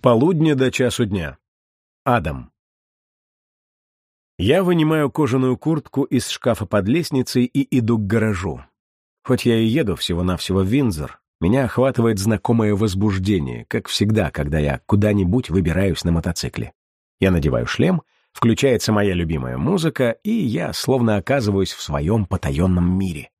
полудня до часу дня. Адам. Я вынимаю кожаную куртку из шкафа под лестницей и иду к гаражу. Хоть я и еду всего-навсего в Винзор, меня охватывает знакомое возбуждение, как всегда, когда я куда-нибудь выбираюсь на мотоцикле. Я надеваю шлем, включается моя любимая музыка, и я словно оказываюсь в своем потаенном мире.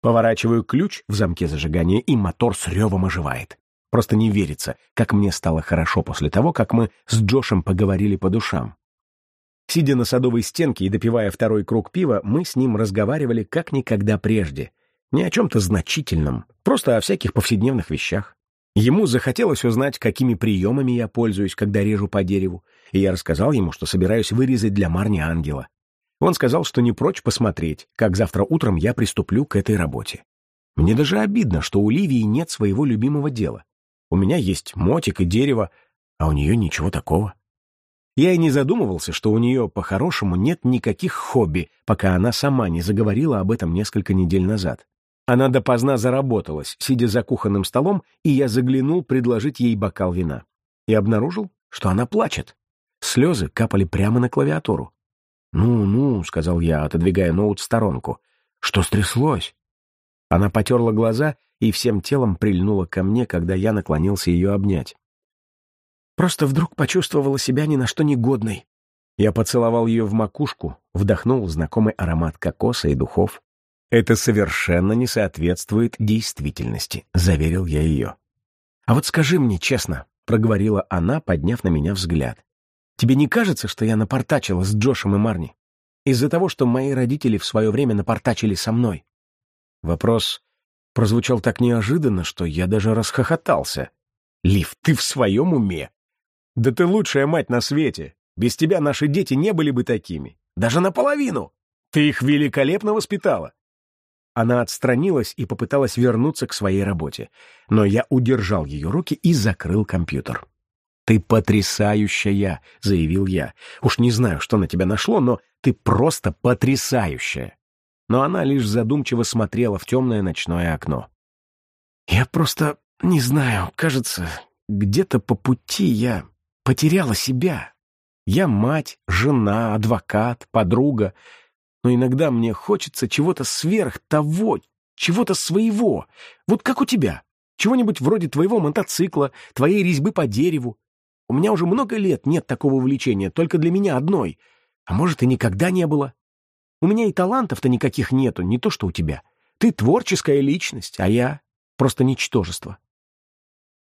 Поворачиваю ключ в замке зажигания, и мотор с ревом оживает. Просто не верится, как мне стало хорошо после того, как мы с Джошем поговорили по душам. Сидя на садовой стенке и допивая второй круг пива, мы с ним разговаривали как никогда прежде. Не о чем-то значительном, просто о всяких повседневных вещах. Ему захотелось узнать, какими приемами я пользуюсь, когда режу по дереву, и я рассказал ему, что собираюсь вырезать для Марни ангела. Он сказал, что не прочь посмотреть, как завтра утром я приступлю к этой работе. Мне даже обидно, что у Ливии нет своего любимого дела. У меня есть мотик и дерево, а у нее ничего такого. Я и не задумывался, что у нее, по-хорошему, нет никаких хобби, пока она сама не заговорила об этом несколько недель назад. Она допоздна заработалась, сидя за кухонным столом, и я заглянул предложить ей бокал вина. И обнаружил, что она плачет. Слезы капали прямо на клавиатуру. «Ну-ну», — сказал я, отодвигая ноут в сторонку. «Что стряслось?» Она потерла глаза и всем телом прильнула ко мне, когда я наклонился ее обнять. Просто вдруг почувствовала себя ни на что негодной. Я поцеловал ее в макушку, вдохнул знакомый аромат кокоса и духов. «Это совершенно не соответствует действительности», — заверил я ее. «А вот скажи мне честно», — проговорила она, подняв на меня взгляд. «Тебе не кажется, что я напортачила с Джошем и Марни? Из-за того, что мои родители в свое время напортачили со мной?» Вопрос прозвучал так неожиданно, что я даже расхохотался. «Лив, ты в своем уме? Да ты лучшая мать на свете. Без тебя наши дети не были бы такими. Даже наполовину. Ты их великолепно воспитала». Она отстранилась и попыталась вернуться к своей работе, но я удержал ее руки и закрыл компьютер. «Ты потрясающая», — заявил я. «Уж не знаю, что на тебя нашло, но ты просто потрясающая» но она лишь задумчиво смотрела в темное ночное окно. «Я просто не знаю, кажется, где-то по пути я потеряла себя. Я мать, жена, адвокат, подруга, но иногда мне хочется чего-то сверх того, чего-то своего, вот как у тебя, чего-нибудь вроде твоего мотоцикла, твоей резьбы по дереву. У меня уже много лет нет такого увлечения, только для меня одной, а может и никогда не было. У меня и талантов-то никаких нету, не то что у тебя. Ты творческая личность, а я просто ничтожество.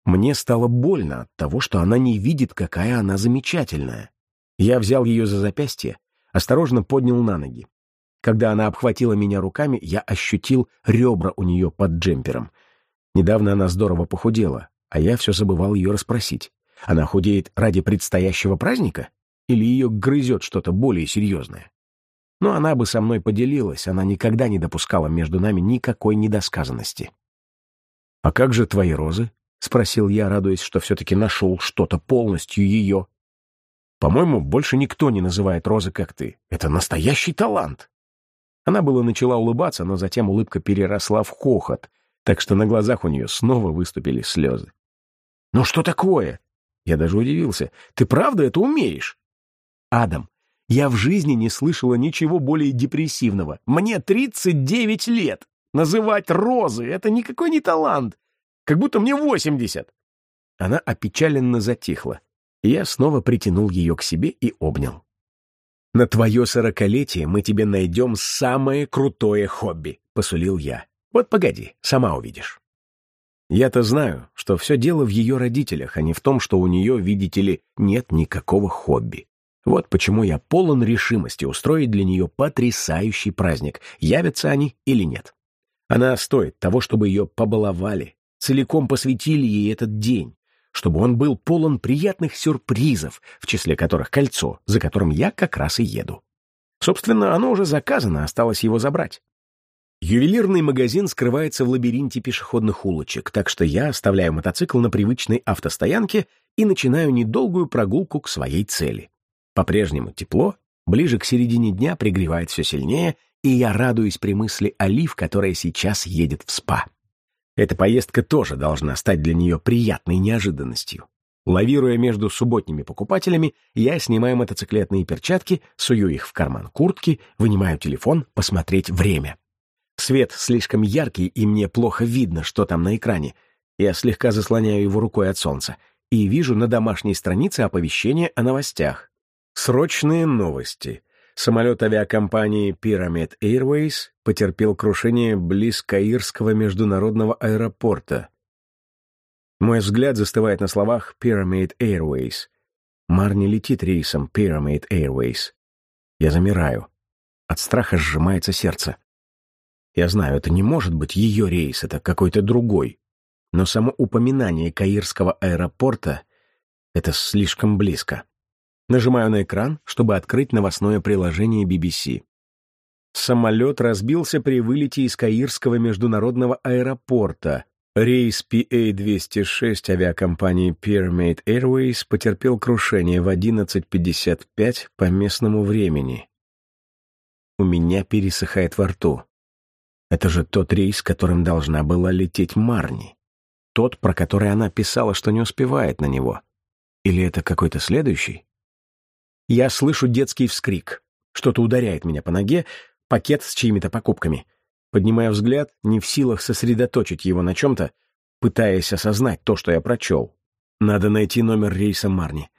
Мне стало больно от того, что она не видит, какая она замечательная. Я взял ее за запястье, осторожно поднял на ноги. Когда она обхватила меня руками, я ощутил ребра у нее под джемпером. Недавно она здорово похудела, а я все забывал ее расспросить. Она худеет ради предстоящего праздника? Или ее грызет что-то более серьезное? Но она бы со мной поделилась, она никогда не допускала между нами никакой недосказанности. «А как же твои розы?» — спросил я, радуясь, что все-таки нашел что-то полностью ее. «По-моему, больше никто не называет розы, как ты. Это настоящий талант!» Она было начала улыбаться, но затем улыбка переросла в хохот, так что на глазах у нее снова выступили слезы. «Ну что такое?» Я даже удивился. «Ты правда это умеешь?» «Адам, я в жизни не слышала ничего более депрессивного. Мне 39 лет. Называть розы — это никакой не талант. Как будто мне 80. Она опечаленно затихла. Я снова притянул ее к себе и обнял. «На твое сорокалетие мы тебе найдем самое крутое хобби», — посулил я. «Вот погоди, сама увидишь». Я-то знаю, что все дело в ее родителях, а не в том, что у нее, видите ли, нет никакого хобби. Вот почему я полон решимости устроить для нее потрясающий праздник, явятся они или нет. Она стоит того, чтобы ее побаловали, целиком посвятили ей этот день, чтобы он был полон приятных сюрпризов, в числе которых кольцо, за которым я как раз и еду. Собственно, оно уже заказано, осталось его забрать. Ювелирный магазин скрывается в лабиринте пешеходных улочек, так что я оставляю мотоцикл на привычной автостоянке и начинаю недолгую прогулку к своей цели. По-прежнему тепло, ближе к середине дня пригревает все сильнее, и я радуюсь при мысли о Лив, которая сейчас едет в СПА. Эта поездка тоже должна стать для нее приятной неожиданностью. Лавируя между субботними покупателями, я снимаю мотоциклетные перчатки, сую их в карман куртки, вынимаю телефон посмотреть время. Свет слишком яркий, и мне плохо видно, что там на экране. Я слегка заслоняю его рукой от солнца и вижу на домашней странице оповещение о новостях. Срочные новости. Самолет авиакомпании Pyramid Airways потерпел крушение близ Каирского международного аэропорта. Мой взгляд застывает на словах Pyramid Airways. Марни летит рейсом Pyramid Airways. Я замираю. От страха сжимается сердце. Я знаю, это не может быть ее рейс, это какой-то другой. Но само упоминание Каирского аэропорта — это слишком близко. Нажимаю на экран, чтобы открыть новостное приложение BBC. Самолет разбился при вылете из Каирского международного аэропорта. Рейс PA-206 авиакомпании Pyramid Airways потерпел крушение в 11.55 по местному времени. У меня пересыхает во рту. Это же тот рейс, которым должна была лететь Марни. Тот, про который она писала, что не успевает на него. Или это какой-то следующий? Я слышу детский вскрик. Что-то ударяет меня по ноге, пакет с чьими-то покупками. Поднимая взгляд, не в силах сосредоточить его на чем-то, пытаясь осознать то, что я прочел. Надо найти номер рейса Марни.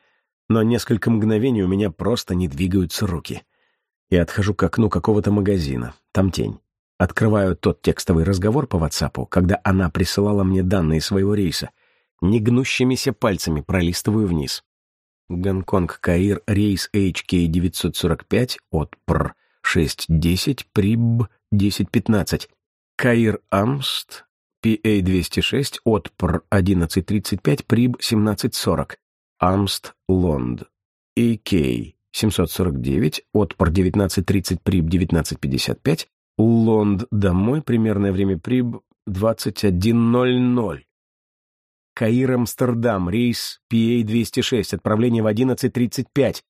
Но несколько мгновений у меня просто не двигаются руки. Я отхожу к окну какого-то магазина. Там тень. Открываю тот текстовый разговор по WhatsApp, когда она присылала мне данные своего рейса. Негнущимися пальцами пролистываю вниз. Гонконг-Каир, рейс HK-945 от ПР. 610, ПРИБ. 1015. Каир-Амст, PA-206 от ПР. 1135, ПРИБ. 1740. Амст-Лонд, AK 749, отпор 1930, ПРИБ. 1955, Лонд домой, примерное время ПРИБ. 21.00. Каир, Амстердам, рейс PA-206, отправление в 11.35.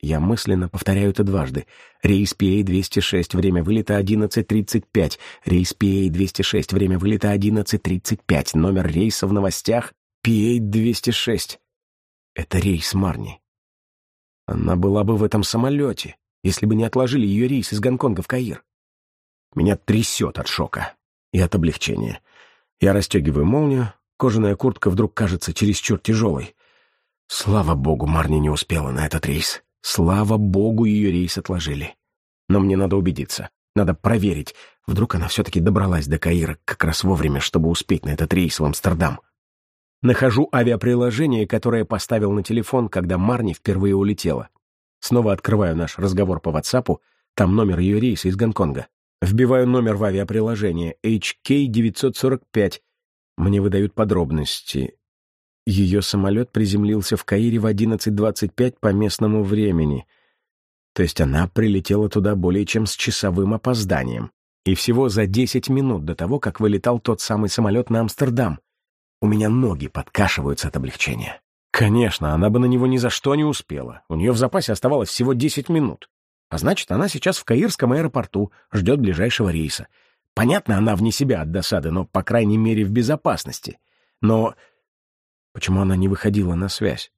Я мысленно повторяю это дважды. Рейс PA-206, время вылета 11.35. Рейс PA-206, время вылета 11.35. Номер рейса в новостях PA-206. Это рейс Марни. Она была бы в этом самолете, если бы не отложили ее рейс из Гонконга в Каир. Меня трясет от шока и от облегчения. Я расстегиваю молнию, Кожаная куртка вдруг кажется чересчур тяжелой. Слава богу, Марни не успела на этот рейс. Слава богу, ее рейс отложили. Но мне надо убедиться. Надо проверить. Вдруг она все-таки добралась до Каира как раз вовремя, чтобы успеть на этот рейс в Амстердам. Нахожу авиаприложение, которое поставил на телефон, когда Марни впервые улетела. Снова открываю наш разговор по WhatsApp, там номер ее рейса из Гонконга. Вбиваю номер в авиаприложение HK945 мне выдают подробности. Ее самолет приземлился в Каире в 11.25 по местному времени. То есть она прилетела туда более чем с часовым опозданием. И всего за 10 минут до того, как вылетал тот самый самолет на Амстердам. У меня ноги подкашиваются от облегчения. Конечно, она бы на него ни за что не успела. У нее в запасе оставалось всего 10 минут. А значит, она сейчас в Каирском аэропорту, ждет ближайшего рейса. Понятно, она вне себя от досады, но, по крайней мере, в безопасности. Но почему она не выходила на связь?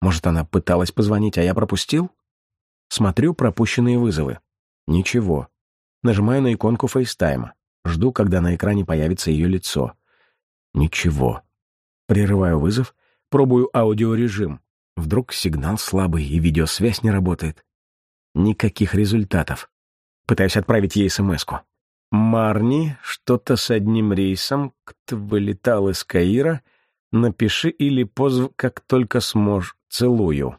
Может, она пыталась позвонить, а я пропустил? Смотрю пропущенные вызовы. Ничего. Нажимаю на иконку фейстайма. Жду, когда на экране появится ее лицо. Ничего. Прерываю вызов, пробую аудиорежим. Вдруг сигнал слабый и видеосвязь не работает. Никаких результатов. Пытаюсь отправить ей смс-ку. Марни, что-то с одним рейсом, кто вылетал из Каира, напиши или позв, как только сможешь. Целую.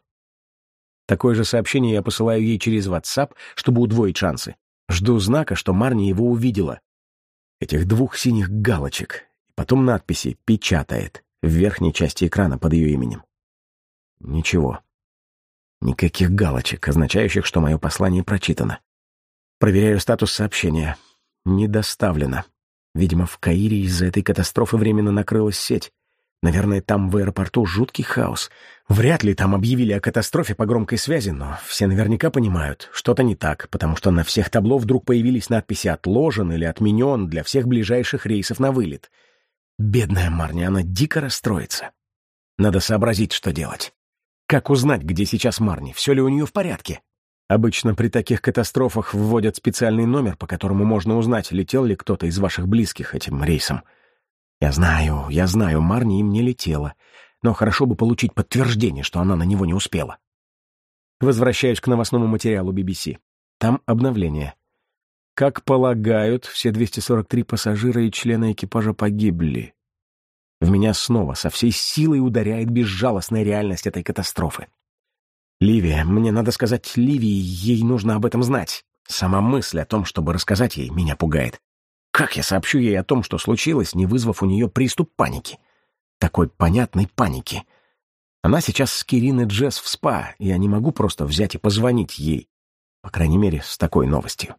Такое же сообщение я посылаю ей через WhatsApp, чтобы удвоить шансы. Жду знака, что Марни его увидела. Этих двух синих галочек. И потом надписи «Печатает» в верхней части экрана под ее именем. Ничего. Никаких галочек, означающих, что мое послание прочитано. Проверяю статус сообщения. Не доставлено. Видимо, в Каире из-за этой катастрофы временно накрылась сеть. Наверное, там в аэропорту жуткий хаос. Вряд ли там объявили о катастрофе по громкой связи, но все наверняка понимают, что-то не так, потому что на всех табло вдруг появились надписи «отложен» или «отменен» для всех ближайших рейсов на вылет. Бедная Марня, она дико расстроится. Надо сообразить, что делать. Как узнать, где сейчас Марни? Все ли у нее в порядке? Обычно при таких катастрофах вводят специальный номер, по которому можно узнать, летел ли кто-то из ваших близких этим рейсом. Я знаю, я знаю, Марни им не летела, но хорошо бы получить подтверждение, что она на него не успела. Возвращаюсь к новостному материалу BBC. Там обновление. Как полагают, все 243 пассажира и члены экипажа погибли. В меня снова со всей силой ударяет безжалостная реальность этой катастрофы. Ливия, мне надо сказать Ливии, ей нужно об этом знать. Сама мысль о том, чтобы рассказать ей, меня пугает. Как я сообщу ей о том, что случилось, не вызвав у нее приступ паники? Такой понятной паники. Она сейчас с Кириной Джесс в спа, и я не могу просто взять и позвонить ей. По крайней мере, с такой новостью.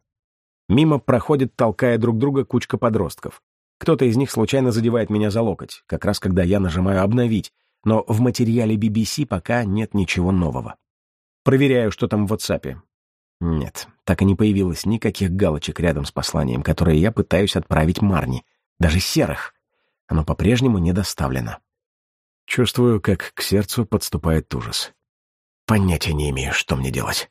Мимо проходит, толкая друг друга, кучка подростков. Кто-то из них случайно задевает меня за локоть, как раз когда я нажимаю «обновить», но в материале BBC пока нет ничего нового. Проверяю, что там в WhatsApp. Нет, так и не появилось никаких галочек рядом с посланием, которое я пытаюсь отправить Марни. Даже серых. Оно по-прежнему не доставлено. Чувствую, как к сердцу подступает ужас. Понятия не имею, что мне делать.